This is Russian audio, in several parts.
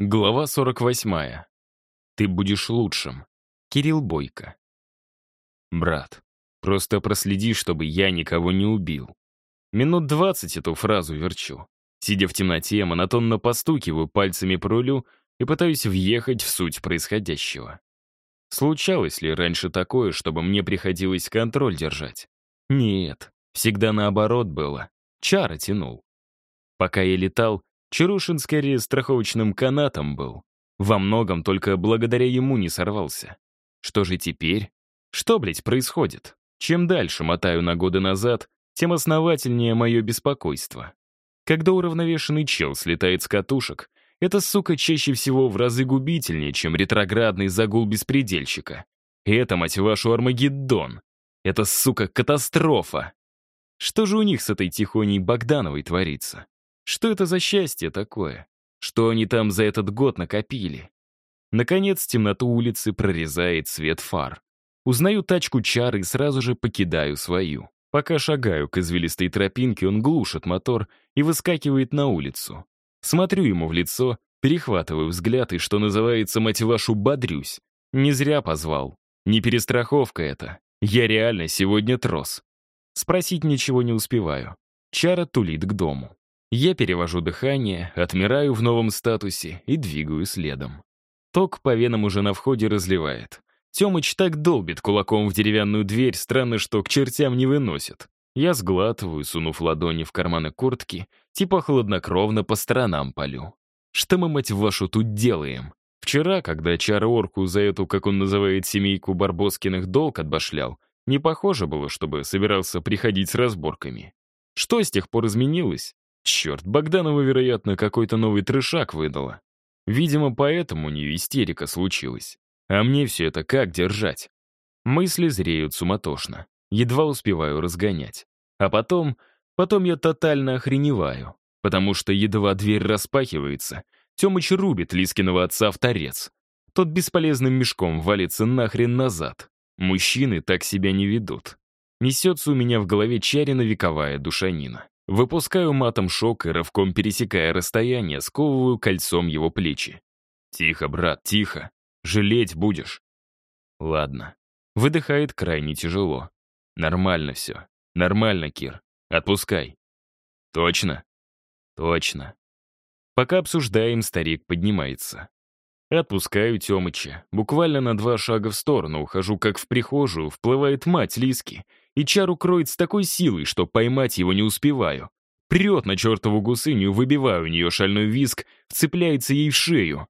Глава 48. Ты будешь лучшим. Кирилл Бойко. Брат, просто проследи, чтобы я никого не убил. Минут двадцать эту фразу верчу. Сидя в темноте, монотонно постукиваю пальцами по рулю и пытаюсь въехать в суть происходящего. Случалось ли раньше такое, чтобы мне приходилось контроль держать? Нет, всегда наоборот было. Чара тянул. Пока я летал, Чарушин скорее страховочным канатом был. Во многом только благодаря ему не сорвался. Что же теперь? Что, блядь, происходит? Чем дальше мотаю на годы назад, тем основательнее мое беспокойство. Когда уравновешенный чел слетает с катушек, это, сука, чаще всего в разы губительнее, чем ретроградный загул беспредельщика. Это, мать вашу, Армагеддон. Это, сука, катастрофа. Что же у них с этой тихоней Богдановой творится? Что это за счастье такое? Что они там за этот год накопили? Наконец, темноту улицы прорезает свет фар. Узнаю тачку чары и сразу же покидаю свою. Пока шагаю к извилистой тропинке, он глушит мотор и выскакивает на улицу. Смотрю ему в лицо, перехватываю взгляд и, что называется, мать вашу, бодрюсь. Не зря позвал. Не перестраховка это. Я реально сегодня трос. Спросить ничего не успеваю. Чара тулит к дому. Я перевожу дыхание, отмираю в новом статусе и двигаю следом. Ток по венам уже на входе разливает. Тёмыч так долбит кулаком в деревянную дверь, странно, что к чертям не выносит. Я сглатываю, сунув ладони в карманы куртки, типа хладнокровно по сторонам полю. Что мы, мать вашу, тут делаем? Вчера, когда Чар Орку за эту, как он называет, семейку Барбоскиных долг отбашлял, не похоже было, чтобы собирался приходить с разборками. Что с тех пор изменилось? Черт, Богданова, вероятно, какой-то новый трешак выдала. Видимо, поэтому у нее истерика случилась. А мне все это как держать? Мысли зреют суматошно. Едва успеваю разгонять. А потом, потом я тотально охреневаю. Потому что едва дверь распахивается, Тёмыч рубит Лискиного отца в торец. Тот бесполезным мешком валится нахрен назад. Мужчины так себя не ведут. Несется у меня в голове чарина вековая душанина. Выпускаю матом шок и рывком пересекая расстояние, сковываю кольцом его плечи. «Тихо, брат, тихо. Жалеть будешь». «Ладно». Выдыхает крайне тяжело. «Нормально все. Нормально, Кир. Отпускай». «Точно?» «Точно». Пока обсуждаем, старик поднимается. Отпускаю Тёмыча. Буквально на два шага в сторону ухожу, как в прихожую, вплывает мать Лиски — и чару кроет с такой силой, что поймать его не успеваю. Прет на чертову гусыню, выбиваю у нее шальной виск, вцепляется ей в шею.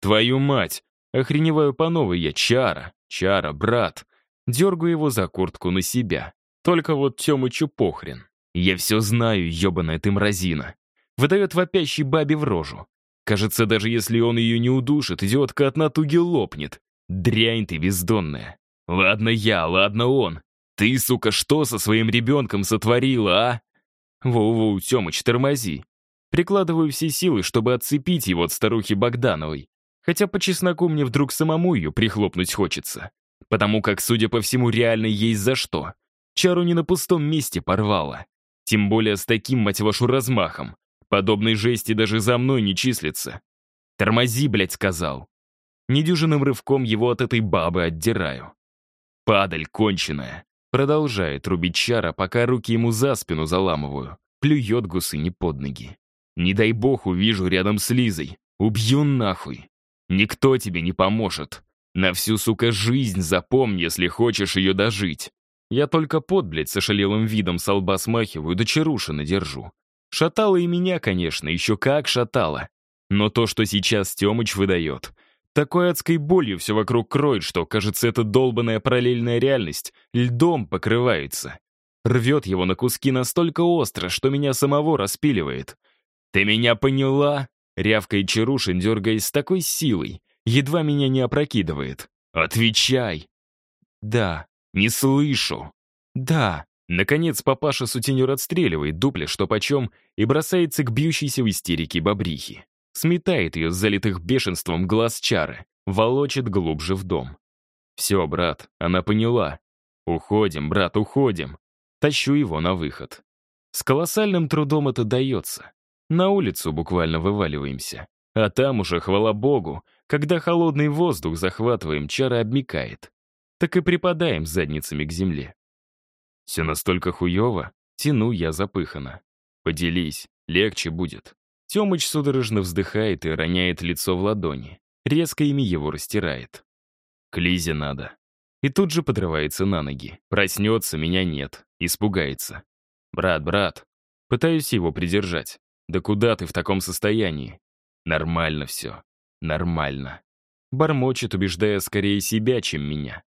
Твою мать! Охреневаю по новой я, чара, чара, брат. Дергаю его за куртку на себя. Только вот Тёмычу похрен. Я все знаю, ебаная ты мразина. Выдает вопящей бабе в рожу. Кажется, даже если он ее не удушит, идиотка от натуги лопнет. Дрянь ты бездонная. Ладно я, ладно он. «Ты, сука, что со своим ребенком сотворила, а?» «Воу-воу, Тёмыч, тормози». Прикладываю все силы, чтобы отцепить его от старухи Богдановой. Хотя по чесноку мне вдруг самому ее прихлопнуть хочется. Потому как, судя по всему, реально есть за что. Чару не на пустом месте порвала. Тем более с таким, мать вашу, размахом. Подобной жести даже за мной не числится. «Тормози, блядь», сказал. Недюжинным рывком его от этой бабы отдираю. Падаль конченая. Продолжает рубить чара, пока руки ему за спину заламываю. Плюет гусыни под ноги. Не дай бог увижу рядом с Лизой. Убью нахуй. Никто тебе не поможет. На всю, сука, жизнь запомни, если хочешь ее дожить. Я только под, блядь, с ошалелым видом со лба смахиваю, да чарушина держу. Шатала и меня, конечно, еще как шатала. Но то, что сейчас Тёмыч выдает, такой адской болью все вокруг кроет, что, кажется, эта долбанная параллельная реальность льдом покрывается. Рвет его на куски настолько остро, что меня самого распиливает. «Ты меня поняла?» — рявкает Чарушин, дергаясь с такой силой, едва меня не опрокидывает. «Отвечай!» «Да». «Не слышу». «Да». Наконец папаша сутенер отстреливает дупля что почем и бросается к бьющейся в истерике бобрихи. Сметает ее с залитых бешенством глаз чары, волочит глубже в дом. «Все, брат, она поняла. Уходим, брат, уходим». Тащу его на выход. С колоссальным трудом это дается. На улицу буквально вываливаемся. А там уже, хвала богу, когда холодный воздух захватываем, чара обмикает. Так и припадаем задницами к земле. Все настолько хуево, тяну я запыхано. Поделись, легче будет. Темыч судорожно вздыхает и роняет лицо в ладони. Резко ими его растирает. К Лизе надо. И тут же подрывается на ноги. Проснется, меня нет. Испугается. «Брат, брат». Пытаюсь его придержать. «Да куда ты в таком состоянии?» «Нормально все. Нормально». Бормочет, убеждая скорее себя, чем меня.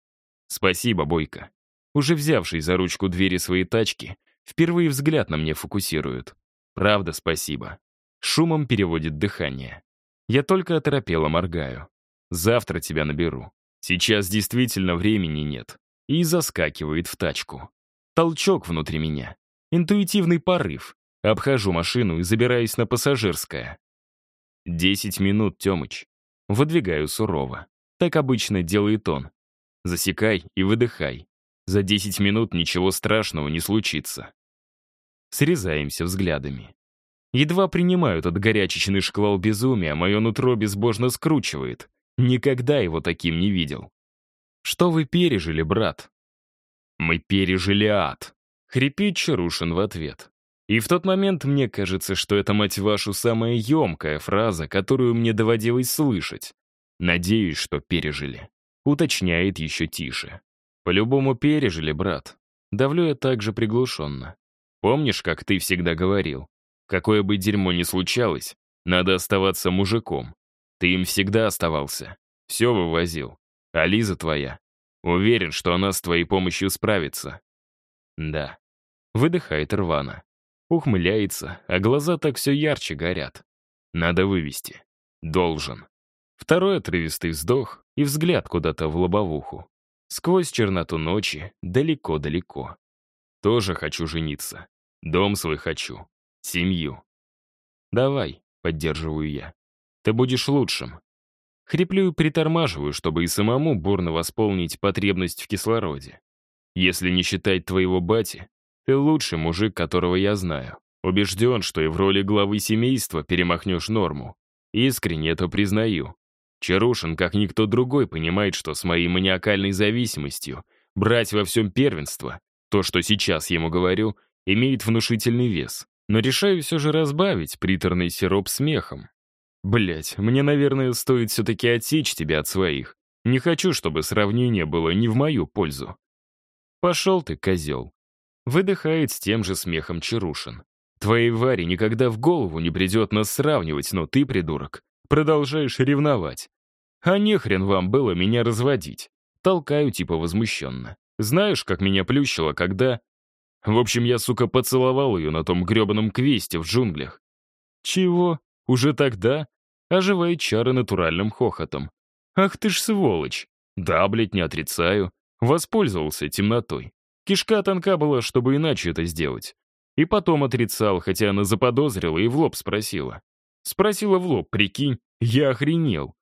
«Спасибо, Бойко». Уже взявший за ручку двери своей тачки, впервые взгляд на мне фокусирует. «Правда, спасибо». Шумом переводит дыхание. Я только оторопело моргаю. «Завтра тебя наберу». Сейчас действительно времени нет. И заскакивает в тачку. Толчок внутри меня. Интуитивный порыв. Обхожу машину и забираюсь на пассажирское. Десять минут, Тёмыч. Выдвигаю сурово. Так обычно делает он. Засекай и выдыхай. За десять минут ничего страшного не случится. Срезаемся взглядами. Едва принимают от горячечный шквал безумия, мое нутро безбожно скручивает. Никогда его таким не видел. Что вы пережили, брат? Мы пережили ад. Хрипит Чарушин в ответ. И в тот момент мне кажется, что это, мать вашу, самая емкая фраза, которую мне доводилось слышать. Надеюсь, что пережили. Уточняет еще тише. По-любому пережили, брат. Давлю я так же приглушенно. Помнишь, как ты всегда говорил? Какое бы дерьмо ни случалось, надо оставаться мужиком. Ты им всегда оставался. Все вывозил. А Лиза твоя. Уверен, что она с твоей помощью справится. Да. Выдыхает рвано. Ухмыляется, а глаза так все ярче горят. Надо вывести. Должен. Второй отрывистый вздох и взгляд куда-то в лобовуху. Сквозь черноту ночи, далеко-далеко. Тоже хочу жениться. Дом свой хочу. Семью. Давай, поддерживаю я. Ты будешь лучшим. Хриплю и притормаживаю, чтобы и самому бурно восполнить потребность в кислороде. Если не считать твоего бати, ты лучший мужик, которого я знаю. Убежден, что и в роли главы семейства перемахнешь норму. Искренне это признаю. Чарушин, как никто другой, понимает, что с моей маниакальной зависимостью брать во всем первенство, то, что сейчас ему говорю, имеет внушительный вес. Но решаю все же разбавить приторный сироп смехом. Блять, мне, наверное, стоит все-таки отсечь тебя от своих. Не хочу, чтобы сравнение было не в мою пользу. Пошел ты, козел. Выдыхает с тем же смехом Чарушин. Твоей Варе никогда в голову не придет нас сравнивать, но ты, придурок, продолжаешь ревновать. А нехрен вам было меня разводить. Толкаю типа возмущенно. Знаешь, как меня плющило, когда... В общем, я, сука, поцеловал ее на том гребаном квесте в джунглях. Чего? Уже тогда оживает чары натуральным хохотом. «Ах ты ж сволочь!» «Да, блядь, не отрицаю. Воспользовался темнотой. Кишка тонка была, чтобы иначе это сделать. И потом отрицал, хотя она заподозрила и в лоб спросила. Спросила в лоб, прикинь, я охренел.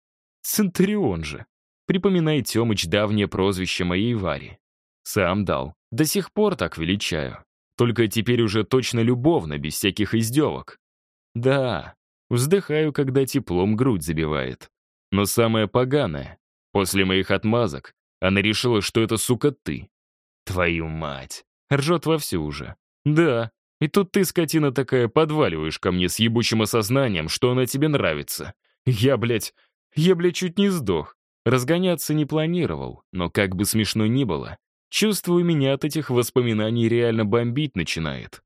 Центурион же. Припоминай, Тёмыч, давнее прозвище моей Вари. Сам дал. До сих пор так величаю. Только теперь уже точно любовно, без всяких издевок. Да, Вздыхаю, когда теплом грудь забивает. Но самое поганое, после моих отмазок, она решила, что это, сука, ты. Твою мать. Ржет вовсю уже. Да, и тут ты, скотина такая, подваливаешь ко мне с ебучим осознанием, что она тебе нравится. Я, блядь, я, блядь, чуть не сдох. Разгоняться не планировал, но как бы смешно ни было, чувствую, меня от этих воспоминаний реально бомбить начинает.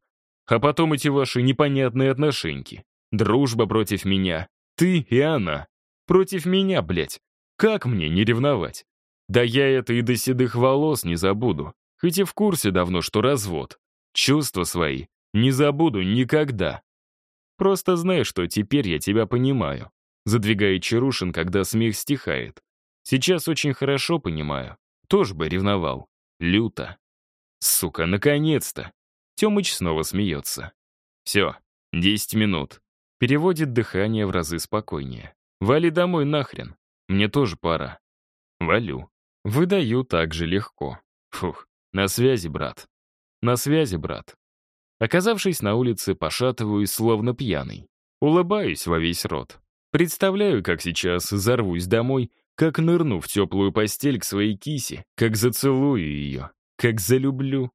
А потом эти ваши непонятные отношеньки. Дружба против меня. Ты и она. Против меня, блядь. Как мне не ревновать? Да я это и до седых волос не забуду. Хоть и в курсе давно, что развод. Чувства свои не забуду никогда. Просто знай, что теперь я тебя понимаю. Задвигает Чарушин, когда смех стихает. Сейчас очень хорошо понимаю. Тоже бы ревновал. Люто. Сука, наконец-то. Тёмыч снова смеется. Все, десять минут. Переводит дыхание в разы спокойнее. «Вали домой нахрен. Мне тоже пора». Валю. Выдаю так же легко. Фух, на связи, брат. На связи, брат. Оказавшись на улице, пошатываюсь, словно пьяный. Улыбаюсь во весь рот. Представляю, как сейчас зарвусь домой, как нырну в теплую постель к своей кисе, как зацелую ее, как залюблю.